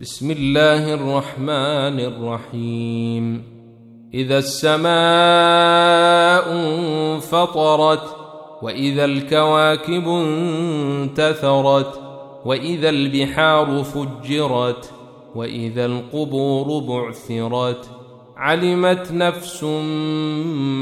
بسم الله الرحمن الرحيم. إذا السماء انفطرت وإذا الكواكب انتثرت وإذا البحار فجرت وإذا القبور بعثرت علمت نفس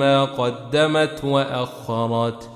ما قدمت وأخرت.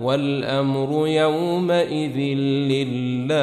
والأمر يومئذ لله.